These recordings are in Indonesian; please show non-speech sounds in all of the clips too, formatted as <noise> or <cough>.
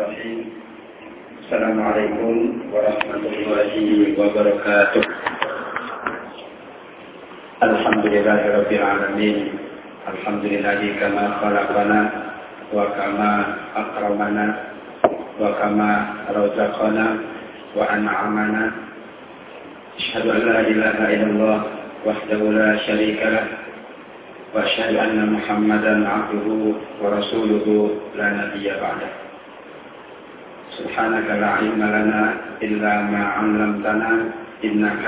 السلام عليكم ورحمة الله وبركاته. الحمد لله رب العالمين. الحمد لله كما خلقنا وكما أكرمنا وكما رزقنا وأنعمنا. أشهد أن لا إله إلا الله وحده لا شريك له. وأشهد أن محمدا عبده ورسوله لا نبي بعده. سبحانك لا علم لنا إلا ما علمتنا إنك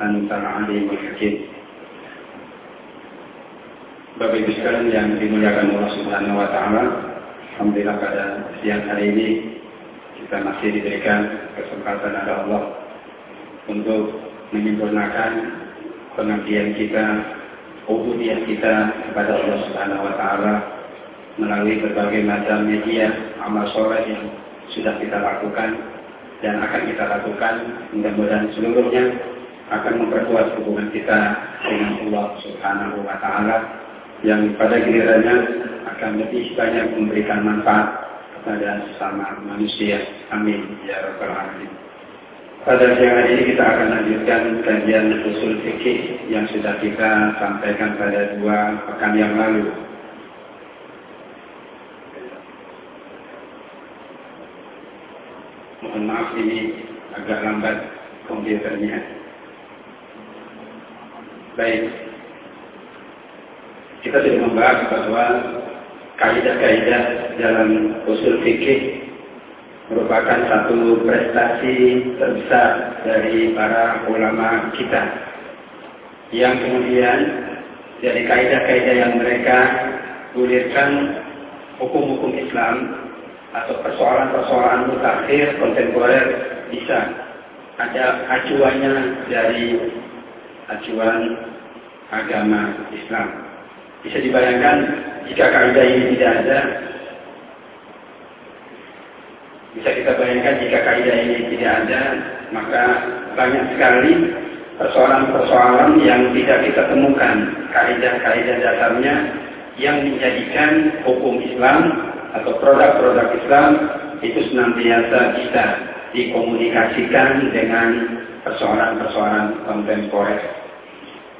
أنت العليم الحكيم Bapak Ibu sekalian yang dimuliakan Allah Subhanahu wa taala, alhamdulillah pada siang hari ini kita masih diberikan kesempatan oleh Allah untuk menyempurnakan pengabdian kita ubudiyah kita kepada Allah Subhanahu wa taala melalui berbagai macam media amal soleh yang sudah kita lakukan dan akan kita lakukan mudah-mudahan seluruhnya akan memperkuat hubungan kita dengan Allah Subhanahu wa taala yang pada gilirannya akan lebih banyak memberikan manfaat kepada sesama manusia. Amin ya rabbal alamin. Pada siang hari ini kita akan lanjutkan kajian usul fikih yang sudah kita sampaikan pada dua pekan yang lalu. Maaf ini agak lambat komputernya. Baik, kita sudah membahas bahwa kaidah-kaidah dalam usul fikih merupakan satu prestasi terbesar dari para ulama kita yang kemudian dari kaidah-kaidah yang mereka gulirkan hukum-hukum Islam atau persoalan-persoalan mutakhir kontemporer bisa ada acuannya dari acuan agama Islam. Bisa dibayangkan jika kaidah ini tidak ada, bisa kita bayangkan jika kaidah ini tidak ada, maka banyak sekali persoalan-persoalan yang tidak kita temukan kaidah-kaidah dasarnya yang menjadikan hukum Islam atau produk-produk Islam itu senantiasa bisa dikomunikasikan dengan persoalan-persoalan kontemporer.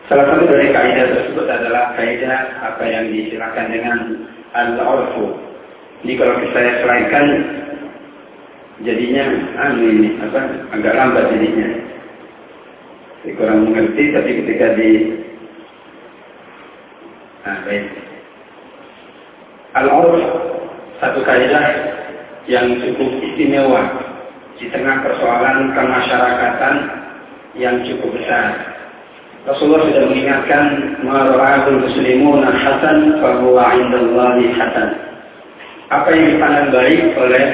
Salah satu dari kaidah tersebut adalah kaidah apa yang disilakan dengan al-urfu. Ini kalau saya selainkan jadinya anu ini apa agak lambat jadinya. Saya kurang mengerti tapi ketika di nah, baik. Al-urf satu kaidah yang cukup istimewa di tengah persoalan kemasyarakatan yang cukup besar Rasulullah sudah mengingatkan marahul muslimun hasan bahwa indallahi hasan. Apa yang dipandang baik oleh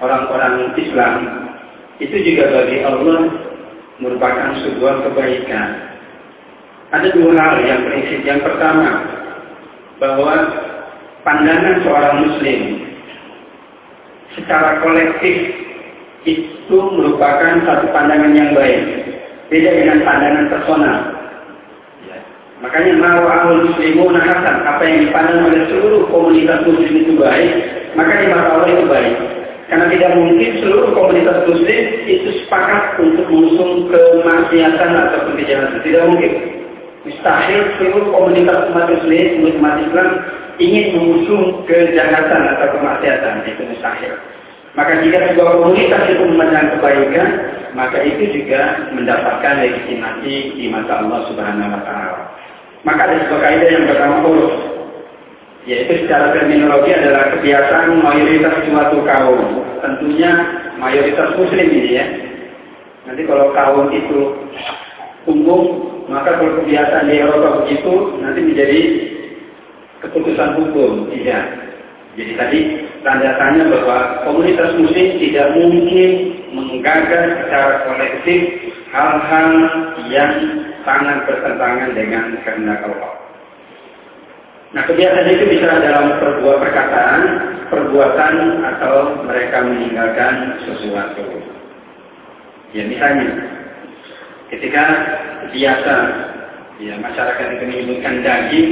orang-orang Islam itu juga bagi Allah merupakan sebuah kebaikan. Ada dua hal yang prinsip. Yang pertama, bahwa pandangan seorang muslim secara kolektif itu merupakan satu pandangan yang baik. Beda dengan pandangan personal. Makanya marwahul muslimun hasan, apa yang dipandang oleh seluruh komunitas muslim itu baik, maka di mata Allah itu baik. Karena tidak mungkin seluruh komunitas muslim itu sepakat untuk mengusung kemaksiatan atau kejahatan. Tidak mungkin. Mustahil seluruh komunitas umat muslim, umat Islam ingin mengusung kejahatan atau kemaksiatan. Itu mustahil. Maka jika sebuah komunitas itu memandang kebaikan, maka itu juga mendapatkan legitimasi di mata Allah Subhanahu wa taala. Maka ada sebuah kaidah yang pertama uruf. Yaitu secara terminologi adalah kebiasaan mayoritas suatu kaum. Tentunya mayoritas muslim ini ya. Nanti kalau kaum itu umum, maka kalau kebiasaan di Eropa begitu, nanti menjadi keputusan hukum. Tidak. Jadi tadi tanda tanya bahwa komunitas muslim tidak mungkin menggagas secara kolektif hal-hal yang sangat bertentangan dengan kehendak Allah. Nah kebiasaan itu bisa dalam perbuatan perkataan, perbuatan atau mereka meninggalkan sesuatu. Ya misalnya, ketika biasa ya masyarakat itu menyebutkan daging,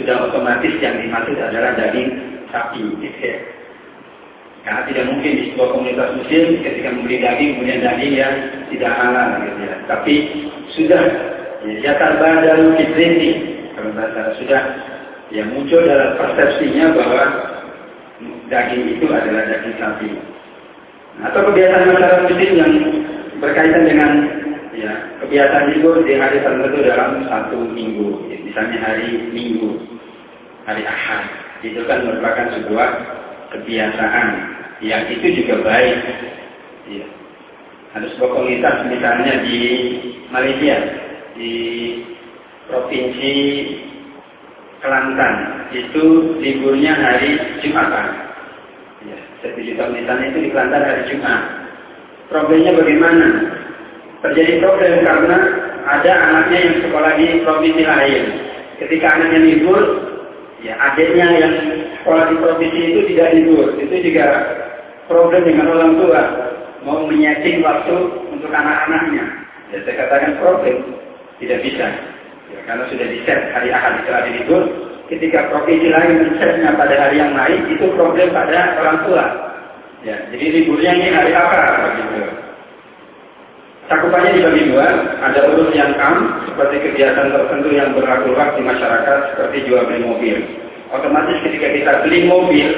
sudah otomatis yang dimaksud adalah daging sapi. Gitu ya. Karena tidak mungkin di sebuah komunitas muslim ketika membeli daging kemudian daging yang tidak halal gitu ya. Tapi sudah ya baru fitrini kalau bahasa sudah ya muncul dalam persepsinya bahwa daging itu adalah daging sapi. Atau kebiasaan masyarakat muslim yang berkaitan dengan ya kebiasaan libur di hari tertentu dalam satu minggu, ya, misalnya hari Minggu, hari Ahad, itu kan merupakan sebuah kebiasaan yang itu juga baik. Ya. Ada sebuah komunitas misalnya di Malaysia, di provinsi Kelantan, itu liburnya hari Jumatan. Ya, satu tahun itu di Kelantan hari Jumat. Problemnya bagaimana? Terjadi problem karena ada anaknya yang sekolah di provinsi lain. Ketika anaknya libur, ya adiknya yang sekolah di provinsi itu tidak libur. Itu juga problem dengan orang tua. Mau menyeting waktu untuk anak-anaknya. Ya saya katakan problem. Tidak bisa. Ya, karena sudah di set hari Ahad itu hari libur. Ketika provinsi lain men pada hari yang lain, itu problem pada orang tua. Ya, jadi liburnya ini hari apa? Begitu. Cakupannya dibagi dua, ada urus yang am, seperti kegiatan tertentu yang berlaku di masyarakat, seperti jual beli mobil. Otomatis ketika kita beli mobil,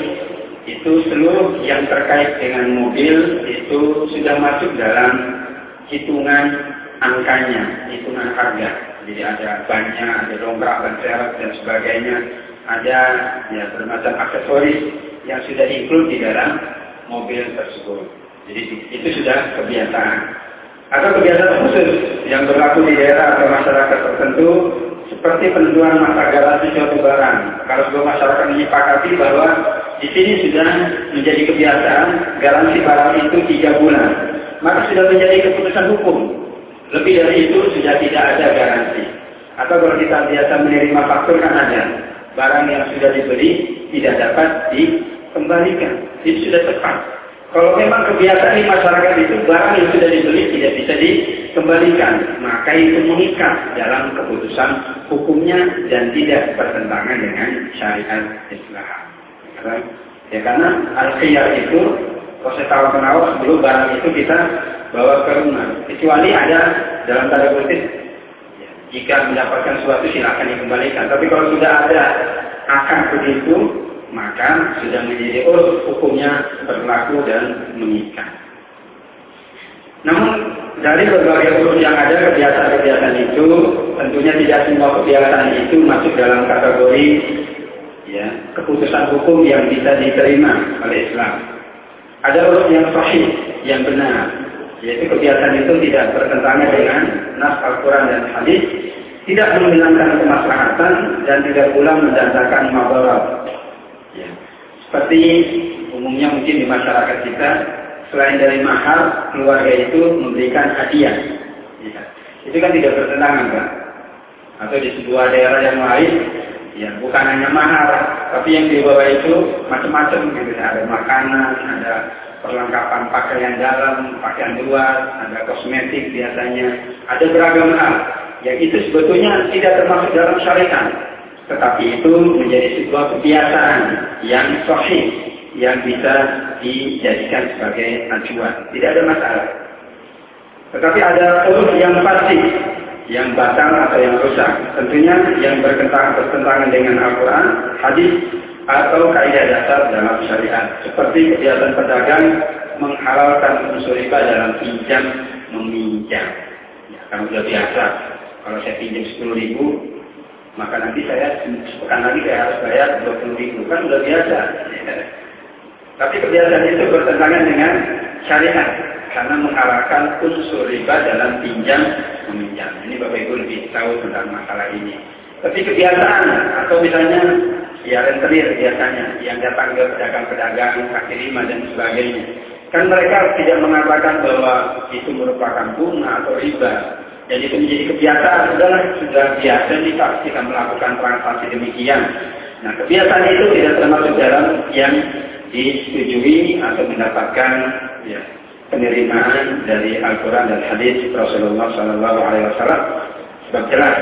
itu seluruh yang terkait dengan mobil itu sudah masuk dalam hitungan angkanya, hitungan harga. Jadi ada bannya, ada dongkrak, ban serep, dan sebagainya. Ada ya bermacam aksesoris yang sudah include di dalam mobil tersebut. Jadi itu sudah kebiasaan. Atau kebiasaan khusus yang berlaku di daerah atau masyarakat tertentu seperti penentuan masa garansi suatu barang. Kalau sebuah masyarakat menyepakati bahwa di sini sudah menjadi kebiasaan garansi barang itu tiga bulan, maka sudah menjadi keputusan hukum. Lebih dari itu sudah tidak ada garansi. Atau kalau kita biasa menerima faktur kan ada barang yang sudah dibeli tidak dapat dikembalikan. Itu sudah tepat. Kalau memang kebiasaan di masyarakat itu barang yang sudah dibeli tidak bisa dikembalikan, maka itu mengikat dalam keputusan hukumnya dan tidak bertentangan dengan syariat Islam. Ya karena al-khiyar itu proses tawar penawar sebelum barang itu kita bawa ke rumah. Kecuali ada dalam tanda kutip jika mendapatkan sesuatu silakan dikembalikan. Tapi kalau sudah ada akan begitu, maka sudah menjadi urus hukumnya berlaku dan mengikat. Namun dari berbagai urus yang ada kebiasaan-kebiasaan itu tentunya tidak semua kebiasaan itu masuk dalam kategori ya keputusan hukum yang bisa diterima oleh Islam. Ada urus yang sahih, yang benar, yaitu kebiasaan itu tidak bertentangan dengan nas Al-Quran dan hadis, tidak menghilangkan kemaslahatan dan tidak pula mendatangkan mabarat seperti umumnya mungkin di masyarakat kita, selain dari mahar, keluarga itu memberikan hadiah. Ya. Itu kan tidak bertentangan, Pak. Atau di sebuah daerah yang lain, ya bukan hanya mahar, tapi yang dibawa itu macam-macam. Gitu. Ada makanan, ada perlengkapan pakaian dalam, pakaian luar, ada kosmetik biasanya, ada beragam hal. Yang itu sebetulnya tidak termasuk dalam syariat. Tetapi itu menjadi sebuah kebiasaan yang sahih yang bisa dijadikan sebagai acuan. Tidak ada masalah. Tetapi ada urus yang pasti, yang batal atau yang rusak. Tentunya yang bertentangan dengan Al-Quran, hadis, atau kaidah dasar dalam syariat. Seperti kegiatan pedagang menghalalkan unsur riba dalam pinjam meminjam. Ya, kan sudah biasa. Kalau saya pinjam 10 ribu, maka nanti saya sepekan lagi saya harus bayar 20 ribu kan sudah biasa tapi kebiasaan itu bertentangan dengan syariat karena mengarahkan unsur riba dalam pinjam meminjam. Ini bapak ibu lebih tahu tentang masalah ini. Tapi kebiasaan atau misalnya ya rentenir biasanya yang datang ke pedagang-pedagang kaki lima dan sebagainya. Kan mereka tidak mengatakan bahwa itu merupakan bunga atau riba. Jadi itu menjadi kebiasaan, sudahlah sudah biasa kita kita melakukan transaksi demikian. Nah kebiasaan itu tidak termasuk dalam yang disetujui atau mendapatkan ya, penerimaan dari Al-Quran dan Hadis Rasulullah Sallallahu Alaihi Wasallam. Sebab jelas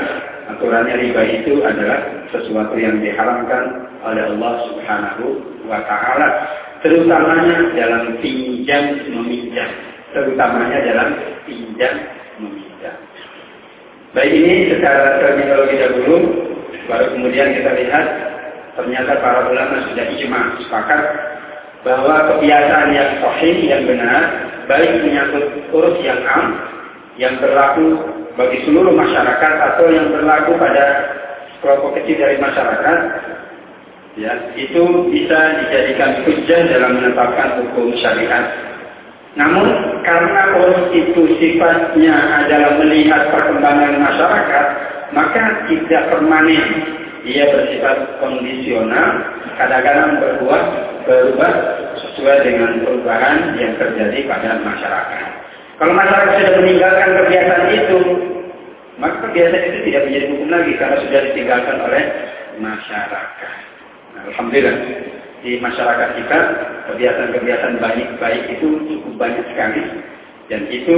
aturannya riba itu adalah sesuatu yang diharamkan oleh Allah Subhanahu Wa Taala. terutamanya dalam pinjam meminjam, terutamanya dalam pinjam meminjam. Baik ini secara terminologi dahulu, baru kemudian kita lihat ternyata para ulama sudah ijma sepakat bahwa kebiasaan yang sahih yang benar baik menyangkut urus yang am yang berlaku bagi seluruh masyarakat atau yang berlaku pada kelompok kecil dari masyarakat ya itu bisa dijadikan hujah dalam menetapkan hukum syariat. Namun karena urus itu sifatnya adalah melihat perkembangan masyarakat maka tidak permanen. Ia bersifat kondisional kadang-kadang berbuat berubah sesuai dengan perubahan yang terjadi pada masyarakat kalau masyarakat sudah meninggalkan kebiasaan itu, maka kebiasaan itu tidak menjadi hukum lagi karena sudah ditinggalkan oleh masyarakat. Alhamdulillah di masyarakat kita kebiasaan-kebiasaan baik baik itu cukup banyak sekali dan itu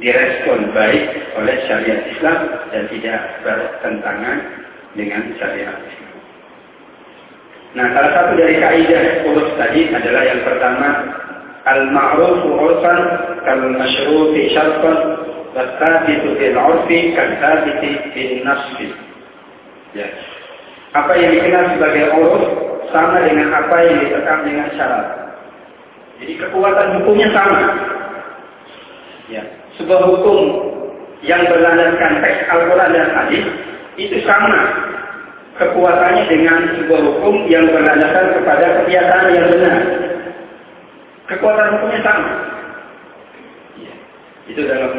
direspon baik oleh syariat Islam dan tidak bertentangan dengan syariat Islam. Nah, salah satu dari kaidah urus tadi adalah yang pertama al-ma'ruf urfan kal masyruti syarfan wasabitu fil urfi kasabiti fil nasfi. Ya. Apa yang dikenal sebagai uruf sama dengan apa yang ditetapkan dengan syarat. Jadi kekuatan hukumnya sama. Ya. Sebuah hukum yang berlandaskan teks Al-Quran dan hadis itu sama kekuatannya dengan sebuah hukum yang berlandaskan kepada kebiasaan yang benar. Kekuatan hukumnya sama. Ya. Itu dalam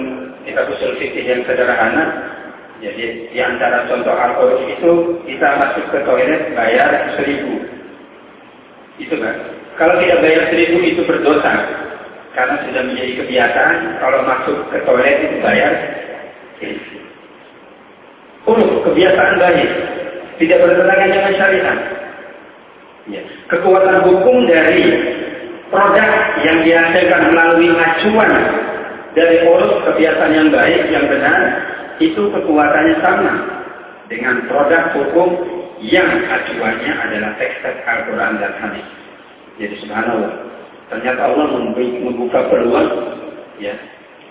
kitab usul fikih yang sederhana. Jadi di antara contoh al itu kita masuk ke toilet bayar seribu. Itu kan. Kalau tidak bayar seribu itu berdosa. Karena sudah menjadi kebiasaan kalau masuk ke toilet itu bayar Urus kebiasaan baik. Tidak bertentangan dengan syariat. Ya. Kekuatan hukum dari produk yang dihasilkan melalui acuan dari urus kebiasaan yang baik, yang benar, itu kekuatannya sama dengan produk hukum yang acuannya adalah teks-teks Al-Quran dan hadis. Jadi subhanallah, ternyata Allah membuka peluang ya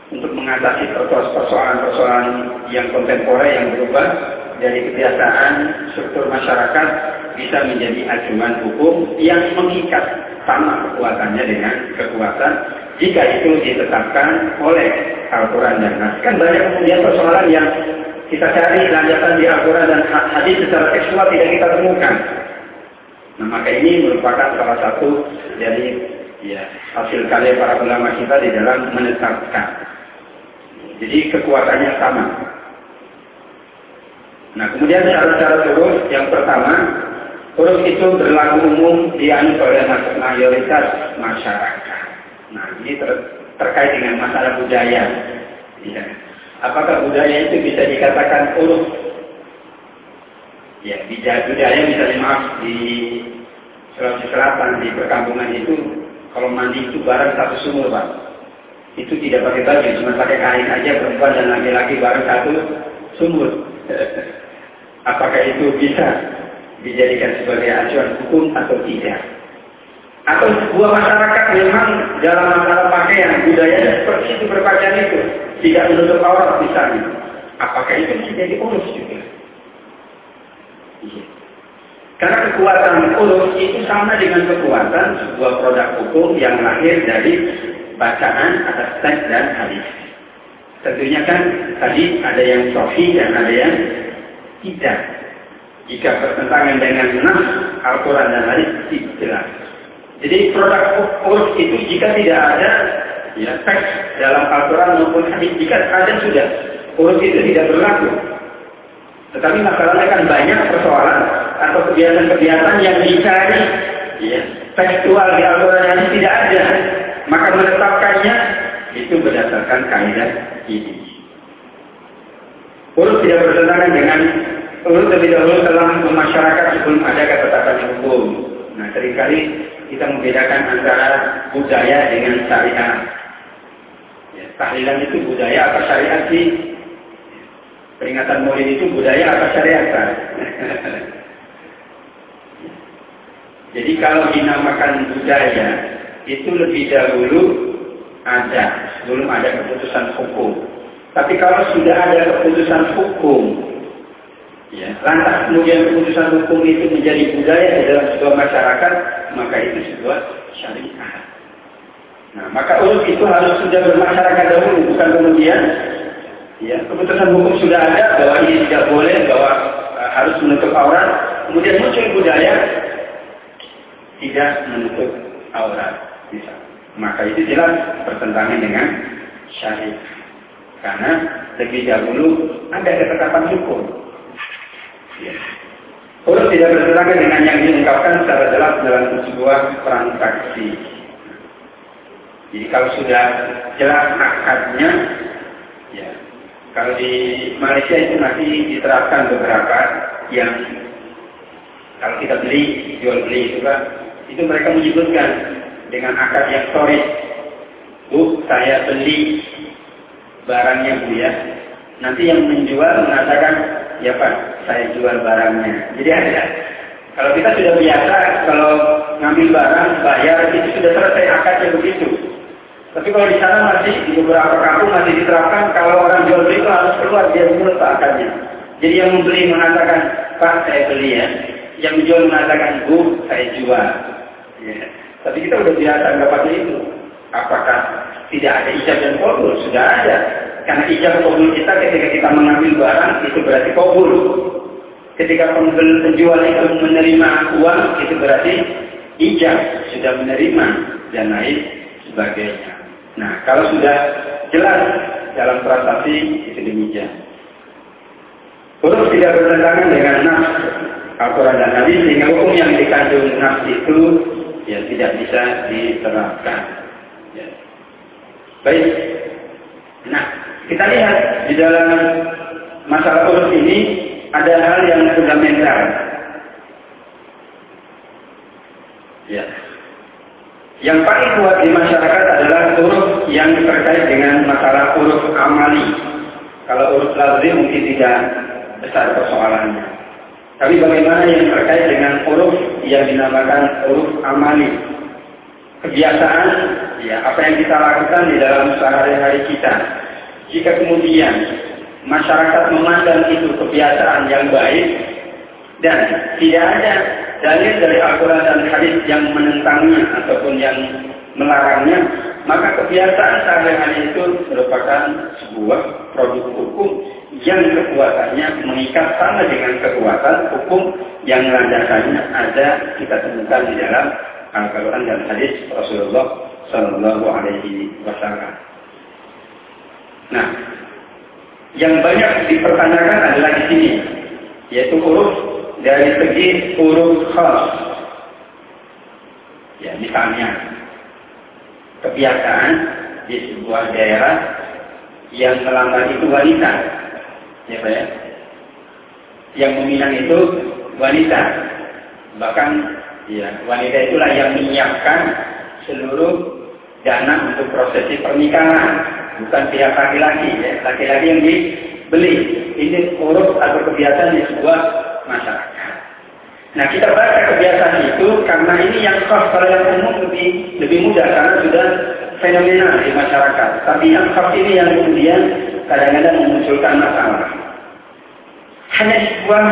untuk mengatasi persoalan-persoalan yang kontemporer yang berubah dari kebiasaan struktur masyarakat bisa menjadi acuan hukum yang mengikat sama kekuatannya dengan kekuatan jika itu ditetapkan oleh Al-Quran dan Nas. Kan banyak kemudian persoalan yang kita cari landasan di Al-Quran dan hadis secara tekstual tidak kita temukan. Nah maka ini merupakan salah satu dari ya, hasil karya para ulama kita di dalam menetapkan. Jadi kekuatannya sama. Nah kemudian syarat-syarat huruf yang pertama, huruf itu berlaku umum dianut oleh mayoritas masyarakat. Nah ini ter terkait dengan masalah budaya. Ya. Apakah budaya itu bisa dikatakan huruf? Ya, budaya misalnya maaf di Sulawesi Selatan di perkampungan itu kalau mandi itu bareng satu sumur pak itu tidak pakai baju cuma pakai kain aja perempuan dan laki-laki bareng satu sumur <laughs> Apakah itu bisa dijadikan sebagai acuan hukum atau tidak? Atau sebuah masyarakat memang dalam masalah pakaian budayanya seperti itu berpakaian itu tidak menutup aurat misalnya. Apakah itu menjadi urus juga? Iya. Karena kekuatan urus itu sama dengan kekuatan sebuah produk hukum yang lahir dari bacaan atas teks dan hadis. Tentunya kan tadi ada yang sofi dan ada yang tidak. Jika bertentangan dengan nas Al-Quran dan hadis tidak jelas. Jadi produk uruf itu jika tidak ada ya teks dalam Al-Quran maupun hadis jika ada sudah uruf itu tidak berlaku. Tetapi masalahnya kan banyak persoalan atau kebiasaan-kebiasaan yang dicari ya, tekstual di Al-Quran hadis tidak ada. Maka menetapkannya itu berdasarkan kaidah ini. Urut tidak bertentangan dengan urut lebih dahulu telah masyarakat sebelum ada ketetapan hukum. Nah, sering kali kita membedakan antara budaya dengan syariat. Ya, tahlilan itu budaya apa syariat sih? Peringatan maulid itu budaya apa syariat kan? <laughs> Jadi kalau dinamakan budaya itu lebih dahulu ada, sebelum ada keputusan hukum. Tapi kalau sudah ada keputusan hukum, ya, lantas kemudian keputusan hukum itu menjadi budaya di dalam sebuah masyarakat, maka itu sebuah syariat. Nah, maka urut itu harus sudah bermasyarakat dahulu, bukan kemudian ya keputusan hukum sudah ada bahwa ini tidak boleh, bahwa uh, harus menutup aurat, kemudian muncul budaya tidak menutup aurat, bisa. Maka itu jelas bertentangan dengan syariat. Karena lebih dahulu ada ketetapan hukum. Ya. Urut tidak bertentangan dengan yang diungkapkan secara jelas dalam sebuah transaksi. Jadi kalau sudah jelas akadnya, ya kalau di Malaysia itu masih diterapkan beberapa yang kalau kita beli, jual beli itu kan, itu mereka menyebutkan dengan akad yang sore. Bu, saya beli barangnya Bu ya. Nanti yang menjual mengatakan, ya Pak, saya jual barangnya. Jadi ada. Kalau kita sudah biasa, kalau ngambil barang, bayar, itu sudah selesai akadnya begitu. Tapi kalau di sana masih, di beberapa kampung masih diterapkan, kalau orang jual beli itu harus keluar, dia menurut akadnya. Jadi yang membeli mengatakan, Pak, saya beli ya. Yang menjual mengatakan, Bu, saya jual. Ya. Tapi kita sudah biasa mendapatnya itu. Apakah tidak ada ijab dan kabul? Sudah ada. Karena ijab kabul kita ketika kita mengambil barang itu berarti kabul. Ketika penjual itu menerima uang itu berarti ijab sudah menerima dan lain sebagainya. Nah, kalau sudah jelas dalam transaksi itu demikian. Huruf tidak bertentangan dengan nas Al-Quran dan Hadis sehingga hukum yang dikandung nas itu ya tidak bisa diterapkan. Ya. Baik. Nah, kita lihat di dalam masalah urus ini ada hal yang fundamental. Ya. Yang paling kuat di masyarakat adalah urus yang terkait dengan masalah urus amali. Kalau urus lazim mungkin tidak besar persoalannya. Tapi bagaimana yang terkait dengan huruf yang dinamakan huruf amali? Kebiasaan, ya apa yang kita lakukan di dalam sehari-hari kita. Jika kemudian masyarakat memandang itu kebiasaan yang baik dan tidak ada dalil dari Al-Quran dan hadis yang menentangnya ataupun yang melarangnya, maka kebiasaan sehari-hari itu merupakan sebuah produk hukum yang kekuatannya mengikat sama dengan kekuatan hukum yang landasannya ada kita temukan di dalam Al-Quran dan hadis Rasulullah Sallallahu Alaihi Wasallam. Nah, yang banyak dipertanyakan adalah di sini, yaitu huruf dari segi huruf khas. Ya, misalnya kebiasaan di sebuah daerah yang melamar itu wanita ya Pak ya. Yang meminang itu wanita. Bahkan ya wanita itulah yang menyiapkan seluruh dana untuk prosesi pernikahan, bukan pihak laki-laki ya. Laki-laki yang dibeli. Ini urus atau kebiasaan di sebuah masyarakat. Nah kita baca kebiasaan itu karena ini yang khas yang umum lebih lebih mudah karena sudah fenomenal di masyarakat. Tapi yang khas ini yang kemudian kadang-kadang memunculkan masalah. Hanya sebuah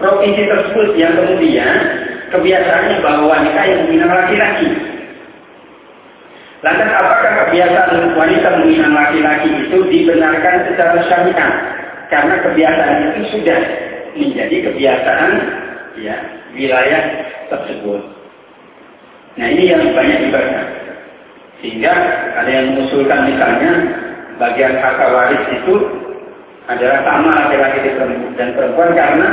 provinsi tersebut yang kemudian kebiasaannya bahwa wanita yang meminang laki-laki. Lantas apakah kebiasaan wanita meminang laki-laki itu dibenarkan secara syariat? Karena kebiasaan itu sudah menjadi kebiasaan ya wilayah tersebut. Nah ini yang banyak dibaca. Sehingga ada yang mengusulkan misalnya bagian harta waris itu adalah sama laki-laki dan perempuan karena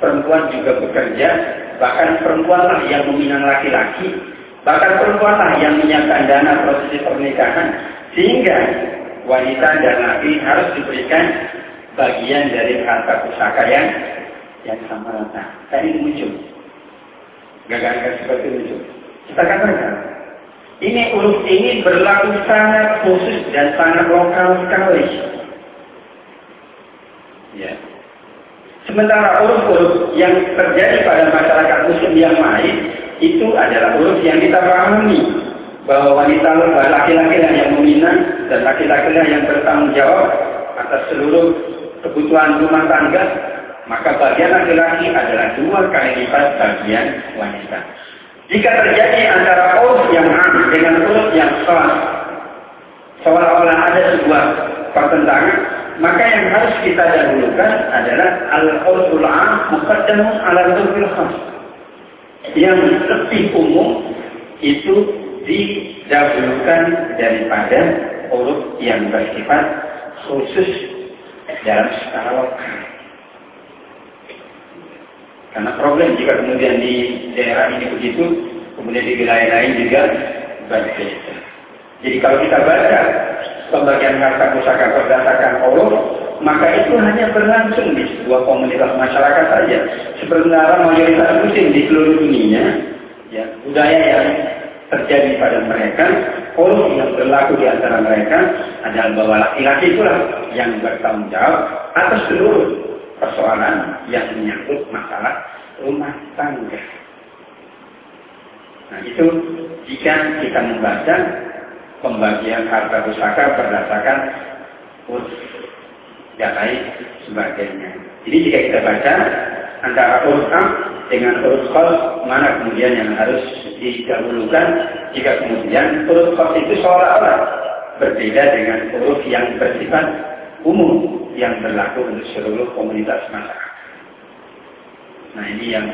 perempuan juga bekerja, bahkan perempuanlah yang meminang laki-laki, bahkan perempuanlah yang menyiapkan dana prosesi pernikahan, sehingga wanita dan laki harus diberikan bagian dari harta pusaka yang yang sama rata. Tadi muncul. Gagasan seperti itu. Kita katakan, ini urus ini berlaku sangat khusus dan sangat lokal sekali. Sementara uruf-uruf yang terjadi pada masyarakat muslim yang lain itu adalah uruf yang kita pahami bahwa wanita laki-laki yang meminang dan laki-laki yang bertanggung jawab atas seluruh kebutuhan rumah tangga maka bagian laki-laki adalah dua kali lipat bagian wanita. Jika terjadi antara uruf yang am dengan uruf yang khas, seolah-olah ada sebuah pertentangan, maka yang harus kita dahulukan adalah al-urful am ala yang lebih umum itu didahulukan daripada huruf yang bersifat khusus dalam skala lokal. Karena problem jika kemudian di daerah ini begitu, kemudian di wilayah lain juga berbeda. Jadi kalau kita baca pembagian kata pusaka berdasarkan huruf, maka itu hanya berlangsung di sebuah komunitas masyarakat saja. Sebenarnya mayoritas muslim di seluruh dunia, ya, budaya yang terjadi pada mereka, orang yang berlaku di antara mereka adalah bahwa laki-laki itulah yang bertanggung jawab atas seluruh persoalan yang menyangkut masalah rumah tangga. Nah itu jika kita membaca pembagian harta pusaka berdasarkan dan lain sebagainya. Jadi jika kita baca antara huruf am dengan khos, mana kemudian yang harus didahulukan jika kemudian khos itu seolah-olah berbeda dengan huruf yang bersifat umum yang berlaku untuk seluruh komunitas masyarakat. Nah ini yang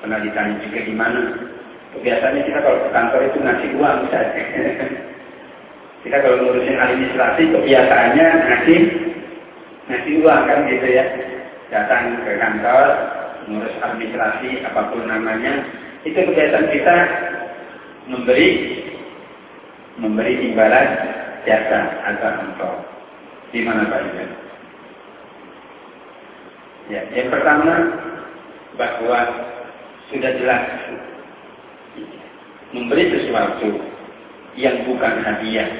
pernah ditanya juga di mana. Biasanya kita kalau ke kantor itu ngasih uang saja. <laughs> kita kalau ngurusin administrasi kebiasaannya ngasih ngasih uang kan gitu ya datang ke kantor ngurus administrasi apa pun namanya itu kebiasaan kita memberi memberi imbalan jasa atau engkau di mana Pak? Ya, yang pertama bahwa sudah jelas memberi sesuatu yang bukan hadiah,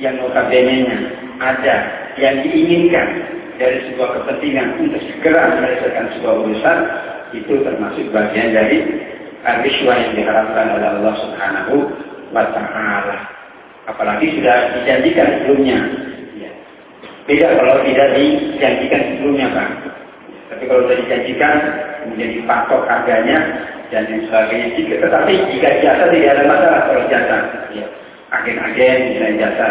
yang notabene-nya ada yang diinginkan dari sebuah kepentingan untuk segera menyelesaikan sebuah urusan itu termasuk bagian dari ariswa yang diharapkan oleh Allah Subhanahu wa taala. Apalagi sudah dijanjikan sebelumnya. Ya. Beda kalau tidak dijanjikan sebelumnya, Bang. Tapi kalau sudah dijanjikan, kemudian dipatok harganya dan yang sebagainya. Jika, tetapi jika jasa tidak ada masalah kalau jasa. Ya. Agen-agen misalnya jasa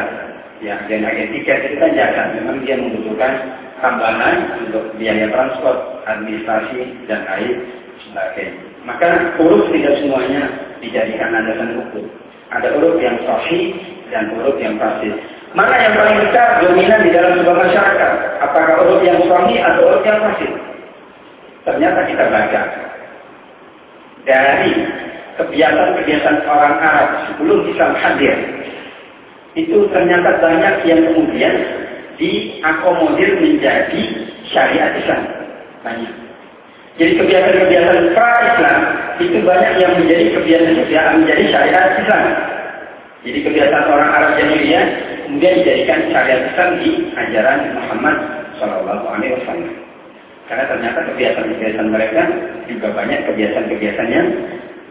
ya agen-agen tiket itu kan jasa memang dia membutuhkan tambahan untuk biaya transport, administrasi dan lain sebagainya. Maka huruf tidak semuanya dijadikan landasan hukum. Ada huruf yang sahih dan huruf yang fasid. Mana yang paling besar dominan di dalam sebuah masyarakat? Apakah huruf yang sahih atau huruf yang fasid? Ternyata kita baca dari kebiasaan-kebiasaan orang Arab sebelum Islam hadir itu ternyata banyak yang kemudian diakomodir menjadi syariat Islam. Banyak. Jadi kebiasaan-kebiasaan pra-Islam itu banyak yang menjadi kebiasaan-kebiasaan menjadi syariat Islam. Jadi kebiasaan orang Arab jahiliyah kemudian dijadikan syariat Islam di ajaran Muhammad Shallallahu Alaihi Wasallam. Karena ternyata kebiasaan-kebiasaan mereka juga banyak kebiasaan-kebiasaan yang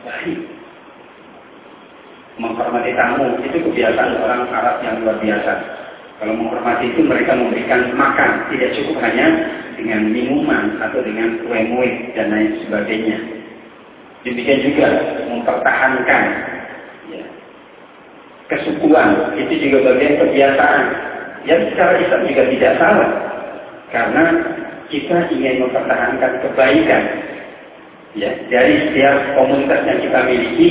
baik menghormati tamu itu kebiasaan orang Arab yang luar biasa. Kalau menghormati itu mereka memberikan makan, tidak cukup hanya dengan minuman atau dengan kue-kue dan lain sebagainya. Demikian juga mempertahankan ya, kesukuan, itu juga bagian kebiasaan. Yang secara Islam juga tidak salah. Karena kita ingin mempertahankan kebaikan ya, dari setiap komunitas yang kita miliki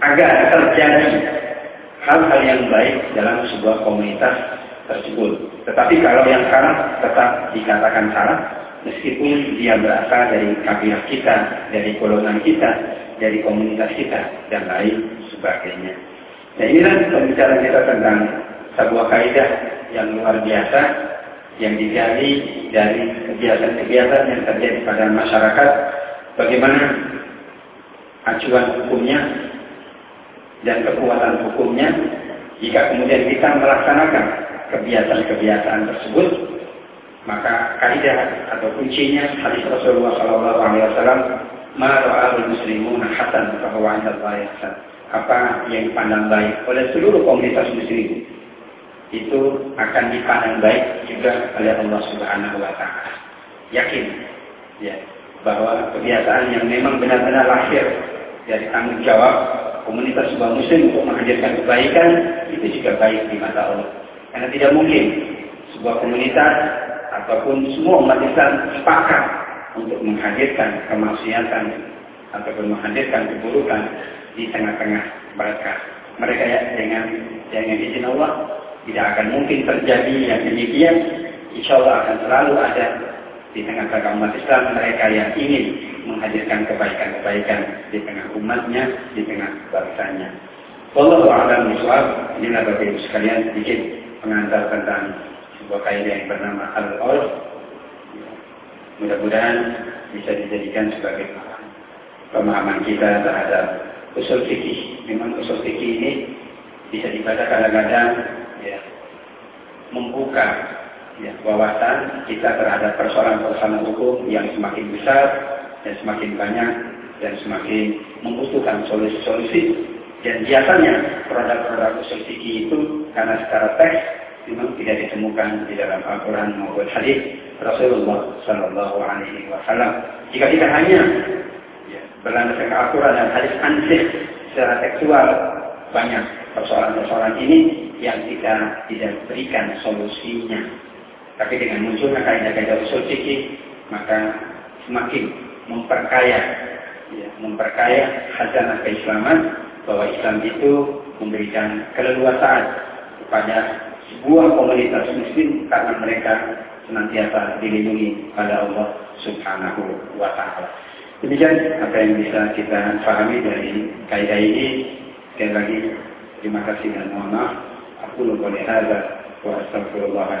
agar terjadi hal-hal yang baik dalam sebuah komunitas tersebut. Tetapi kalau yang salah tetap dikatakan salah, meskipun dia berasal dari kabilah kita, dari golongan kita, dari komunitas kita, dan lain sebagainya. Nah inilah pembicaraan kita tentang sebuah kaidah yang luar biasa yang digali dari kebiasaan-kebiasaan yang terjadi pada masyarakat, bagaimana acuan hukumnya dan kekuatan hukumnya jika kemudian kita melaksanakan kebiasaan-kebiasaan tersebut Maka kaidah atau kuncinya hadis Rasulullah Shallallahu Alaihi Wasallam, "Ma'al muslimuna hasan bahwa Apa yang dipandang baik oleh seluruh komunitas muslim itu akan dipandang baik juga oleh Allah Subhanahu Wa Taala. Yakin, ya, bahwa kebiasaan yang memang benar-benar lahir dari tanggung jawab komunitas sebuah muslim untuk menghadirkan kebaikan itu juga baik di mata Allah. Karena tidak mungkin sebuah komunitas ataupun semua umat Islam sepakat untuk menghadirkan kemaksiatan ataupun menghadirkan keburukan di tengah-tengah mereka. Mereka ya dengan dengan izin Allah tidak akan mungkin terjadi yang demikian. Insya Allah akan selalu ada di tengah-tengah umat Islam mereka yang ingin menghadirkan kebaikan-kebaikan di tengah umatnya, di tengah bangsanya. Wallahu a'lam bishawab. Inilah Ibu sekalian sedikit pengantar tentang sebuah kaidah yang bernama al-urf. Mudah-mudahan bisa dijadikan sebagai pemahaman kita terhadap usul fikih. Memang usul fikih ini bisa dibaca kadang-kadang ya, membuka ya, wawasan kita terhadap persoalan-persoalan hukum yang semakin besar dan semakin banyak dan semakin membutuhkan solusi-solusi dan biasanya produk-produk usul fikih itu karena secara teks memang tidak ditemukan di dalam Al-Quran maupun hadis Rasulullah Sallallahu Alaihi Wasallam. Jika tidak hanya ya, berlandaskan Al-Quran dan hadis ansih secara tekstual banyak persoalan-persoalan ini yang kita tidak berikan solusinya. Tapi dengan munculnya kaidah-kaidah usul fikih maka semakin memperkaya ya, memperkaya khazanah keislaman bahwa Islam itu memberikan keleluasaan kepada sebuah komunitas muslim karena mereka senantiasa dilindungi pada Allah Subhanahu wa taala. Demikian apa yang bisa kita pahami dari kaidah ini. Sekali lagi terima kasih dan mohon maaf. Aku lupa hadza wa astagfirullah